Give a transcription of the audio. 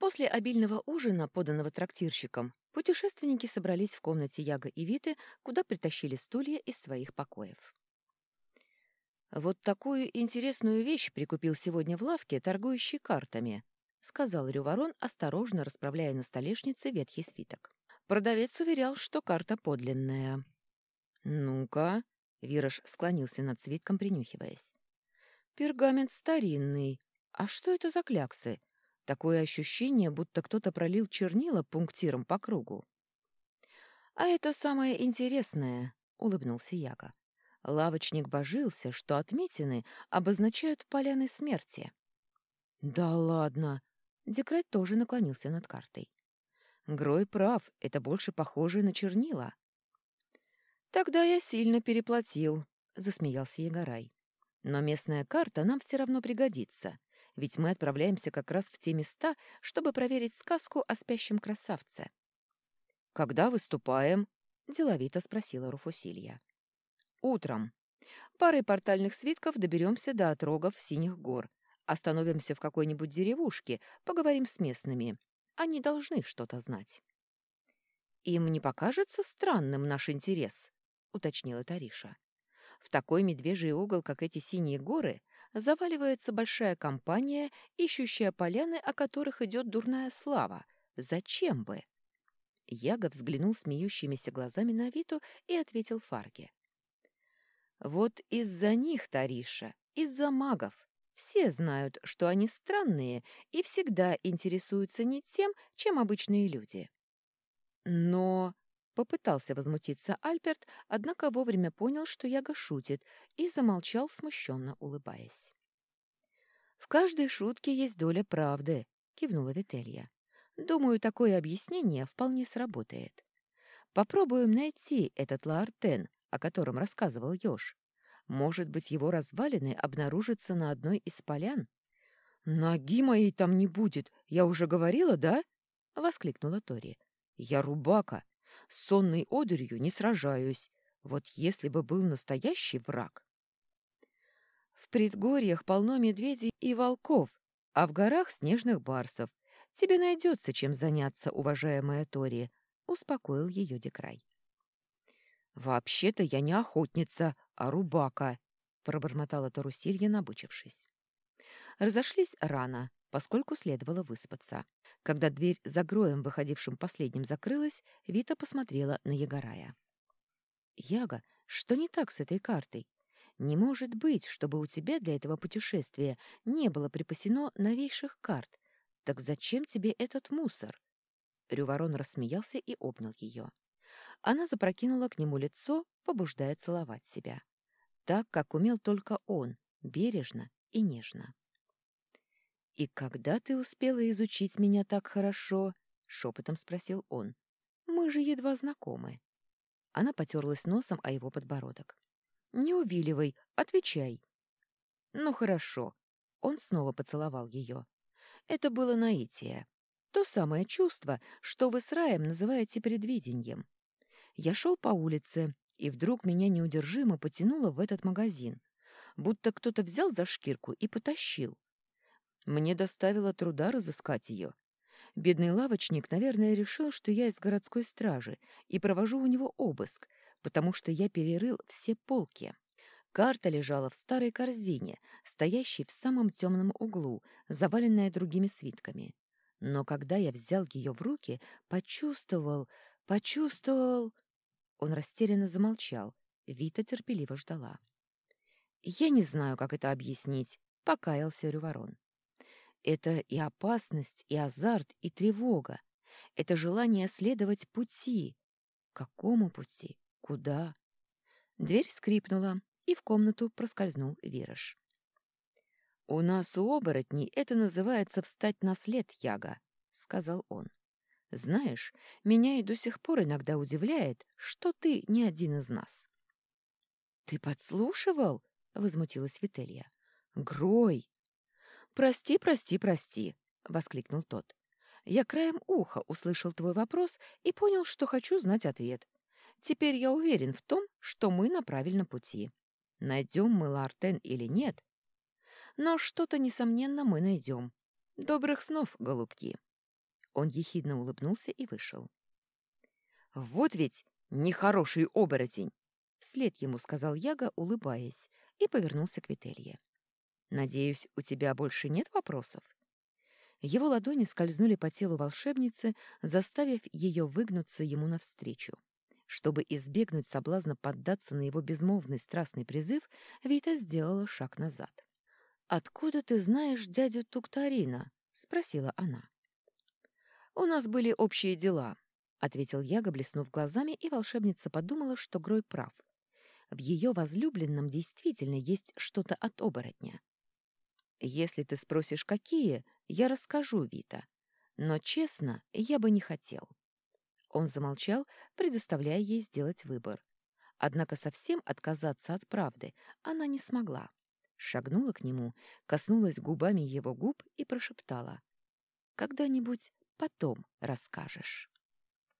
После обильного ужина, поданного трактирщиком, путешественники собрались в комнате Яга и Виты, куда притащили стулья из своих покоев. «Вот такую интересную вещь прикупил сегодня в лавке, торгующий картами», — сказал Рюворон, осторожно расправляя на столешнице ветхий свиток. Продавец уверял, что карта подлинная. «Ну-ка», — Вирош склонился над свитком, принюхиваясь. «Пергамент старинный. А что это за кляксы? Такое ощущение, будто кто-то пролил чернила пунктиром по кругу». «А это самое интересное», — улыбнулся Яга. Лавочник божился, что отметины обозначают поляны смерти. «Да ладно!» Декрай тоже наклонился над картой. Грой прав, это больше похоже на чернила. Тогда я сильно переплатил, засмеялся Егорай. Но местная карта нам все равно пригодится, ведь мы отправляемся как раз в те места, чтобы проверить сказку о спящем красавце. Когда выступаем? деловито спросила Руфусилья. Утром. Парой портальных свитков доберемся до отрогов Синих гор. Остановимся в какой-нибудь деревушке, поговорим с местными. Они должны что-то знать. «Им не покажется странным наш интерес?» — уточнила Тариша. «В такой медвежий угол, как эти синие горы, заваливается большая компания, ищущая поляны, о которых идет дурная слава. Зачем бы?» Яга взглянул смеющимися глазами на Виту и ответил Фарге. «Вот из-за них, Тариша, из-за магов. Все знают, что они странные и всегда интересуются не тем, чем обычные люди. Но попытался возмутиться Альберт, однако вовремя понял, что Яга шутит, и замолчал, смущенно улыбаясь. «В каждой шутке есть доля правды», — кивнула Вителья. «Думаю, такое объяснение вполне сработает. Попробуем найти этот Лаартен, о котором рассказывал Ёж. Может быть, его развалины обнаружатся на одной из полян? «Ноги моей там не будет, я уже говорила, да?» — воскликнула Тори. «Я рубака. Сонной одурью не сражаюсь. Вот если бы был настоящий враг...» «В предгорьях полно медведей и волков, а в горах снежных барсов. Тебе найдется чем заняться, уважаемая Тори», — успокоил ее Декрай. «Вообще-то я не охотница, а рубака», — пробормотала Тарусилья, набычившись. Разошлись рано, поскольку следовало выспаться. Когда дверь за Гроем, выходившим последним, закрылась, Вита посмотрела на Ягорая. «Яга, что не так с этой картой? Не может быть, чтобы у тебя для этого путешествия не было припасено новейших карт. Так зачем тебе этот мусор?» Рюворон рассмеялся и обнял ее. Она запрокинула к нему лицо, побуждая целовать себя. Так, как умел только он, бережно и нежно. «И когда ты успела изучить меня так хорошо?» — шепотом спросил он. «Мы же едва знакомы». Она потерлась носом о его подбородок. «Не увиливай, отвечай». «Ну хорошо». Он снова поцеловал ее. Это было наитие. То самое чувство, что вы с Раем называете предвидением. Я шел по улице, и вдруг меня неудержимо потянуло в этот магазин, будто кто-то взял за шкирку и потащил. Мне доставило труда разыскать ее. Бедный лавочник, наверное, решил, что я из городской стражи и провожу у него обыск, потому что я перерыл все полки. Карта лежала в старой корзине, стоящей в самом темном углу, заваленная другими свитками. Но когда я взял ее в руки, почувствовал, почувствовал... Он растерянно замолчал. Вита терпеливо ждала. «Я не знаю, как это объяснить», — покаялся Рюворон. «Это и опасность, и азарт, и тревога. Это желание следовать пути. Какому пути? Куда?» Дверь скрипнула, и в комнату проскользнул Вираж. «У нас у оборотней это называется встать на след, Яга», — сказал он. Знаешь, меня и до сих пор иногда удивляет, что ты не один из нас. — Ты подслушивал? — возмутилась Вителья. — Грой! — Прости, прости, прости! — воскликнул тот. Я краем уха услышал твой вопрос и понял, что хочу знать ответ. Теперь я уверен в том, что мы на правильном пути. Найдем мы Лартен или нет? Но что-то, несомненно, мы найдем. Добрых снов, голубки! Он ехидно улыбнулся и вышел. «Вот ведь нехороший оборотень!» Вслед ему сказал Яга, улыбаясь, и повернулся к Вителье. «Надеюсь, у тебя больше нет вопросов?» Его ладони скользнули по телу волшебницы, заставив ее выгнуться ему навстречу. Чтобы избегнуть соблазна поддаться на его безмолвный страстный призыв, Вита сделала шаг назад. «Откуда ты знаешь дядю Туктарина?» — спросила она. «У нас были общие дела», — ответил Яга, блеснув глазами, и волшебница подумала, что Грой прав. В ее возлюбленном действительно есть что-то от оборотня. «Если ты спросишь, какие, я расскажу, Вита. Но, честно, я бы не хотел». Он замолчал, предоставляя ей сделать выбор. Однако совсем отказаться от правды она не смогла. Шагнула к нему, коснулась губами его губ и прошептала. «Когда-нибудь потом расскажешь».